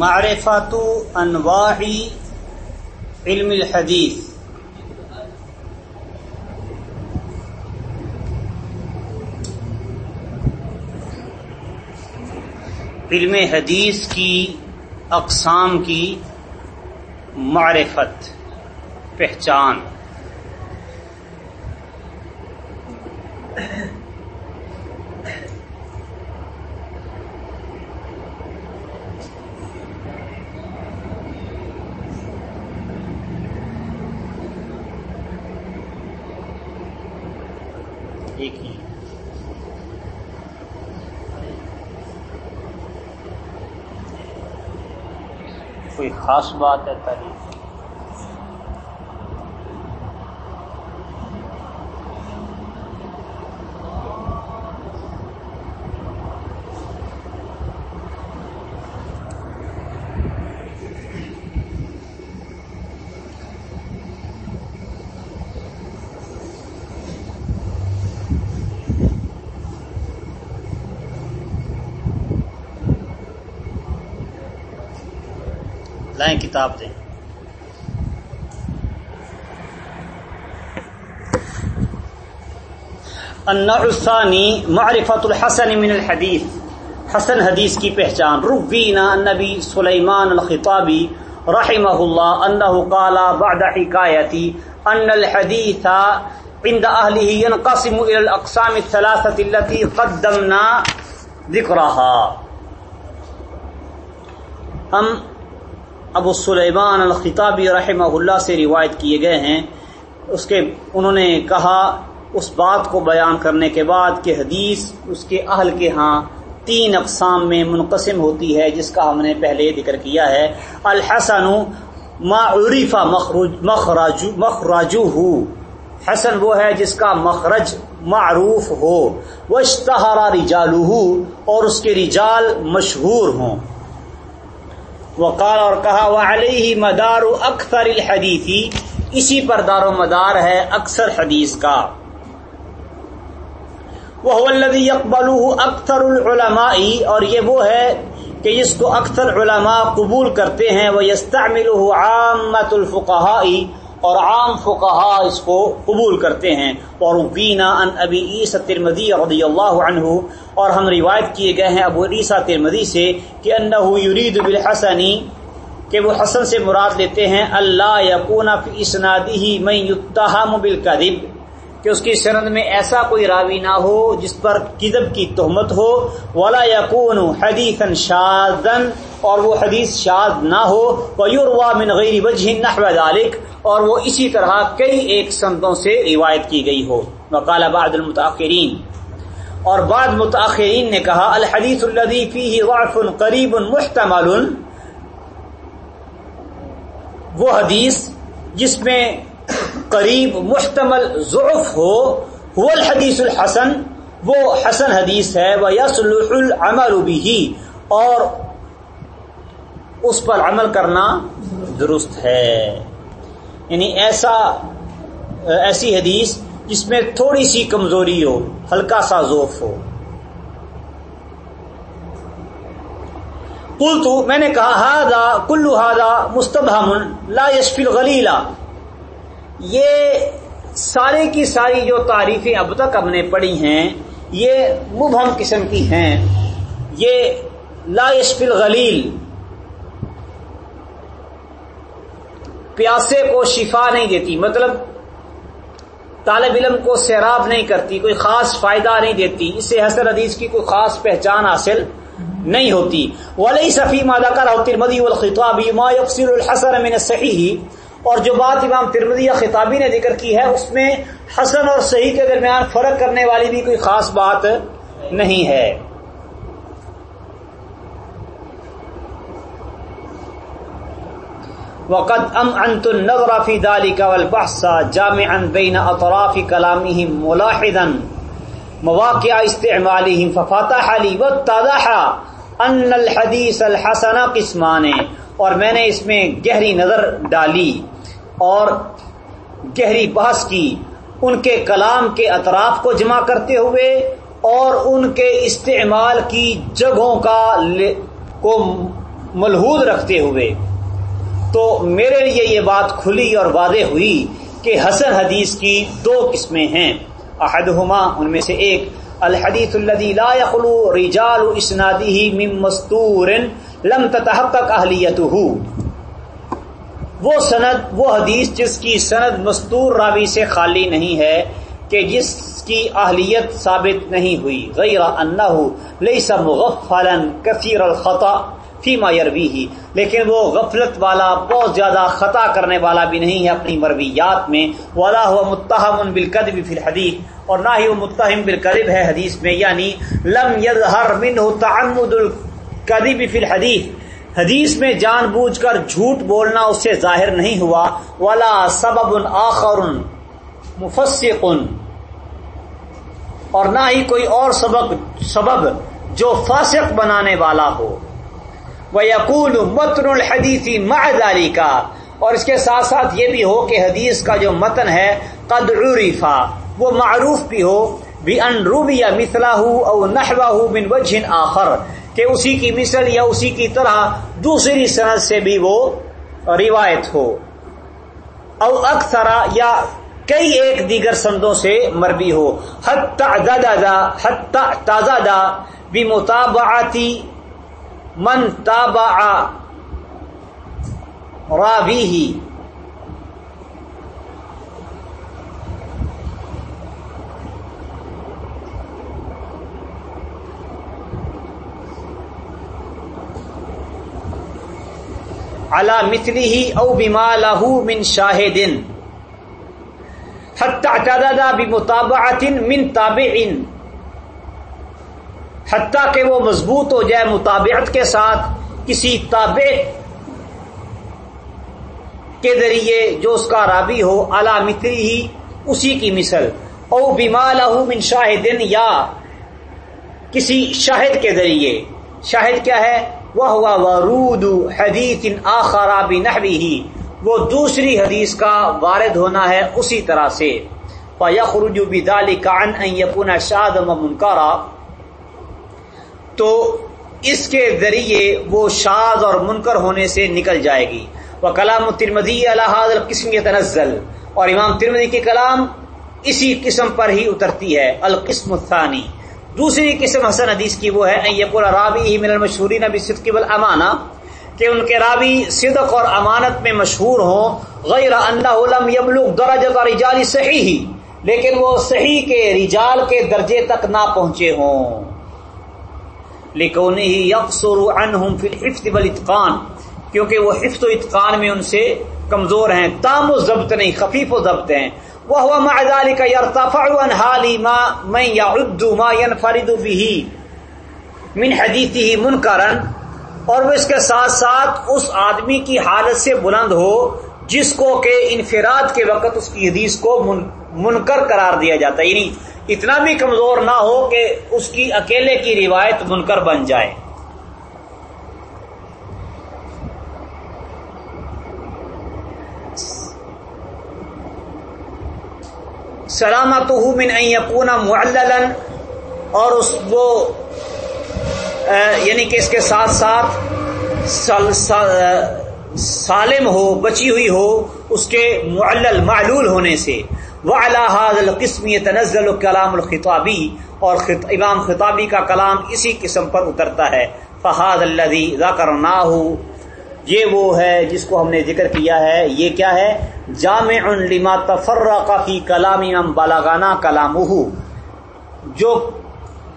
معرفت انواع علم الحدیث۔ علم حدیث کی اقسام کی معرفت پہچان۔ ایک ہی۔ کوئی خاص بات ہے تاریخ؟ لائیں کتاب دیں۔ النوع الثانی، معرفت الحسن من الحدیث۔ حسن حدیث کی پہچان۔ ربینا النبی سلیمان الخطابی رحمہ اللہ انه قال بعد حکایتی ان الحدیث عند اہلہ ينقسم الى الاقسام الثلاثة التي قدمنا ذکرها ہم ابو سلیمان الخطابی رحمہ اللہ سے روایت کیے گئے ہیں۔ اس کے انہوں نے کہا، اس بات کو بیان کرنے کے بعد کہ حدیث اس کے اہل کے ہاں تین اقسام میں منقسم ہوتی ہے، جس کا ہم نے پہلے ذکر کیا ہے۔ الحسن ما عریفہ مخراج مخراجو ہو حسن وہ ہے جس کا مخرج معروف ہو۔ وشتہرا رجالہ اور اس کے رجال مشہور ہوں۔ وقال اور کہا وہ مدار اکثر الحدیثی اسی پر دار و مدار ہے اکثر حدیث کا۔ وہ الذي يقبله اکثر العلماء، اور یہ وہ ہے کہ جس کو اکثر علماء قبول کرتے ہیں وہ يستعمله عامة الفقهاء اور عام فقہا اس کو قبول کرتے ہیں۔ اور وینا ان ابی عیسی ترمدی رضی اللہ عنہ اور ہم روایت کیے گئے ہیں ابو عیسیٰ ترمدی سے کہ انہ یرید بالحسنی، کہ وہ حسن سے مراد لیتے ہیں اللہ یقون فی اسنادی من یتہم بالکذب۔ کہ اس کی سند میں ایسا کوئی راوی نہ ہو جس پر کذب کی تہمت ہو، ولا یقون حدیثا شاذا، اور وہ حدیث شاذ نہ ہو ویروا من غیر وجہ نحو ذلك اور وہ اسی طرح کئی ایک سندوں سے روایت کی گئی ہو۔ وقال بعض المتاخرین اور بعض متاخرین نے کہا، الحدیث الذي فيه ضعف قریب محتمل۔ وہ حدیث جس میں قریب محتمل ضعف ہو وہ الحدیث الحسن، وہ حسن حدیث ہے وہ یسلح العمل بھی اور اس پر عمل کرنا درست ہے۔ یعنی ایسا، ایسی حدیث جس میں تھوڑی سی کمزوری ہو، ہلکا سا ذوف ہو۔ کل میں نے کہا ہادا کلو ہادا مستبہم لا یشفی الغلیلا یہ سارے کی ساری جو تعریفیں اب تک ہم نے پڑھی ہیں، یہ مبہم قسم کی ہیں۔ یہ لا یشفی الغلیل، پیاسے کو شفا نہیں دیتی مطلب طالب علم کو سیراب نہیں کرتی، کوئی خاص فائدہ نہیں دیتی۔ اس سے حسن حدیث کی کوئی خاص پہچان حاصل نہیں ہوتی۔ ولی صفی مادا کا ترمدی الخطابی ما یقصر الحسن من صحیح اور جو بات امام ترمدی یا خطابی نے ذکر کی ہے، اس میں حسن اور صحیح کے درمیان فرق کرنے والی بھی کوئی خاص بات نہیں ہے۔ وقد ام انت النظر في ذلك والبحث جامعا بين اطراف كلامهم ملاحظا مواقع استعمالهم ففتح لي واتضح ان الحديث الحسن قسمان اور میں نے اس میں گہری نظر ڈالی اور گہری بحث کی ان کے کلام کے اطراف کو جمع کرتے ہوئے اور ان کے استعمال کی جگہوں کا کو ملحود رکھتے ہوئے۔ تو میرے لیے یہ بات کھلی اور واضح ہوئی کہ حسن حدیث کی دو قسمیں ہیں۔ احدہما ان میں سے ایک، الحدیث الذي لا يخلو رجال اسناده من مستور لم تتحقق اہلیته وہ سند، وہ حدیث جس کی سند مستور راوی سے خالی نہیں ہے کہ جس کی اہلیت ثابت نہیں ہوئی۔ غیر انہ لیس مغفلا کثیر الخطا فیما یروی ہی لیکن وہ غفلت والا، بہت زیادہ خطا کرنے والا بھی نہیں ہے اپنی مرویات میں۔ والا ہوا متحم بالکدب فی الحدیث۔ اور نہ ہی وہ متہم بالکدب ہے حدیث میں یعنی لم یظہر منہ تعمد الکدب فی الحدیث، حدیث میں جان بوجھ کر جھوٹ بولنا اس سے ظاہر نہیں ہوا۔ ولا سبب آخر مفسق۔ اور نہ ہی کوئی اور سبب سبب جو فاسق بنانے والا ہو۔ وہ یقول متن الحدیثی معداری کا اور اس کے ساتھ ساتھ یہ بھی ہو کہ حدیث کا جو متن ہے، قد عرفا وہ معروف بھی ہو بھی ان روبیا مثلا ہو او نحوا ہو من وجہ آخر۔ کہ اسی کی مثل یا اسی کی طرح دوسری صنعت سے بھی وہ روایت ہو۔ او اکثر یا کئی ایک دیگر سندوں سے مربی ہو۔ حت تازہ دا بھی مطابعتی من تابع راوی ہی اللہ مثلی ہی او بیما لاہو من شاہدن حتیٰ بھی مطابعت من تابعن حتیٰ کہ وہ مضبوط ہو جائے مطابعت کے ساتھ کسی تابع کے ذریعے جو اس کا رابی ہو اعلی متری ہی اسی کی مثل. او بیما لہو من شاہدن یا کسی شاہد کے ذریعے. شاہد کیا ہے؟ وہ ہوا ورود حدیث آخرابی نحوی ہی وہ دوسری حدیث کا وارد ہونا ہے اسی طرح سے۔ یخرج بدالی کان یقون شاد منکارا تو اس کے ذریعے وہ شاد اور منکر ہونے سے نکل جائے گی۔ وہ کلام ترمدی الحاظ قسم تنزل اور امام ترمدی کی کلام اسی قسم پر ہی اترتی ہے، القسم الثانی۔ دوسری قسم حسن حدیث کی وہ ہے یقول رابی ہی من المشہوری نبی صدقی والامانہ، کہ ان کے راوی صدق اور امانت میں مشہور ہوں، غیر اللہ علم یبلغ درجہ رجال صحیح ہی لیکن وہ صحیح کے رجال کے درجے تک نہ پہنچے ہوں۔ لیکن ہی یکسر عنہم فی الحفظ والاتقان، کیونکہ وہ حفظ و اتقان میں ان سے کمزور ہیں، تام و ضبط نہیں، خفیف و ضبط ہیں۔ وہ مع ذلك يرتفع عن حال ما من يعد ما ينفرد به من حدیثه منکرا اور وہ اس کے ساتھ ساتھ اس آدمی کی حالت سے بلند ہو جس کو کہ انفراد کے وقت اس کی حدیث کو منکر قرار دیا جاتا ہے۔ یعنی اتنا بھی کمزور نہ ہو کہ اس کی اکیلے کی روایت منکر بن جائے۔ سلامت من یقون معللا اور اس وہ یعنی کہ اس کے ساتھ ساتھ سالم ہو، بچی ہوئی ہو، اس کے معلل، معلول ہونے سے۔ وہ الحاظ القسم تنزل کلام الخطابی، اور امام خطابی کا کلام اسی قسم پر اترتا ہے۔ فہاد اللہ ذاکر نہ ہو یہ وہ ہے جس کو ہم نے ذکر کیا ہے، یہ کیا ہے؟ جامع لما تفرق فی کلام ام بالاگانہ کلام جو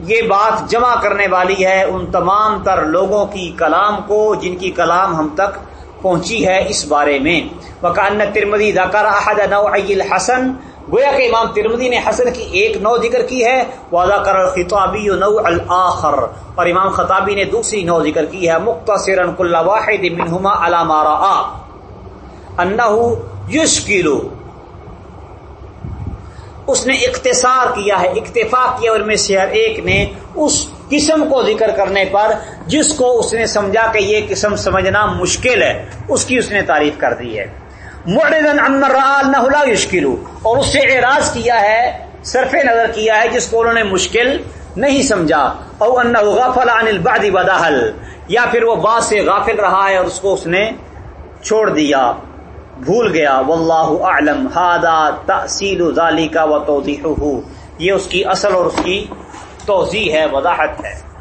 یہ بات جمع کرنے والی ہے ان تمام تر لوگوں کی کلام کو، جن کی کلام ہم تک پہنچی ہے اس بارے میں۔ وکان ترمدی ذکر احد نوعی الحسن گویا کہ امام ترمدی نے حسن کی ایک نو ذکر کی ہے وذکر الخطابی نوع الاخر اور امام خطابی نے دوسری نو ذکر کی ہے مختصرا کل واحد منهما على ما راى انه اس نے اختصار کیا ہے، اکتفا کیا ان میں سے ہر ایک نے اس قسم کو ذکر کرنے پر، جس کو اس نے سمجھا کہ یہ قسم سمجھنا مشکل ہے۔ اس کی اس نے تعریف کر دی ہے۔ نہ یشکل اور اس سے اعراض کیا ہے، صرف نظر کیا ہے، جس کو انہوں نے مشکل نہیں سمجھا۔ او ان غافل عن البعد بداحل یا پھر وہ بات سے غافل رہا ہے اور اس کو اس نے چھوڑ دیا۔ بھول گیا۔ واللہ اعلم ہادا تحصیل ذالک و توضیحہ یہ اس کی اصل اور اس کی توضیح ہے، وضاحت ہے۔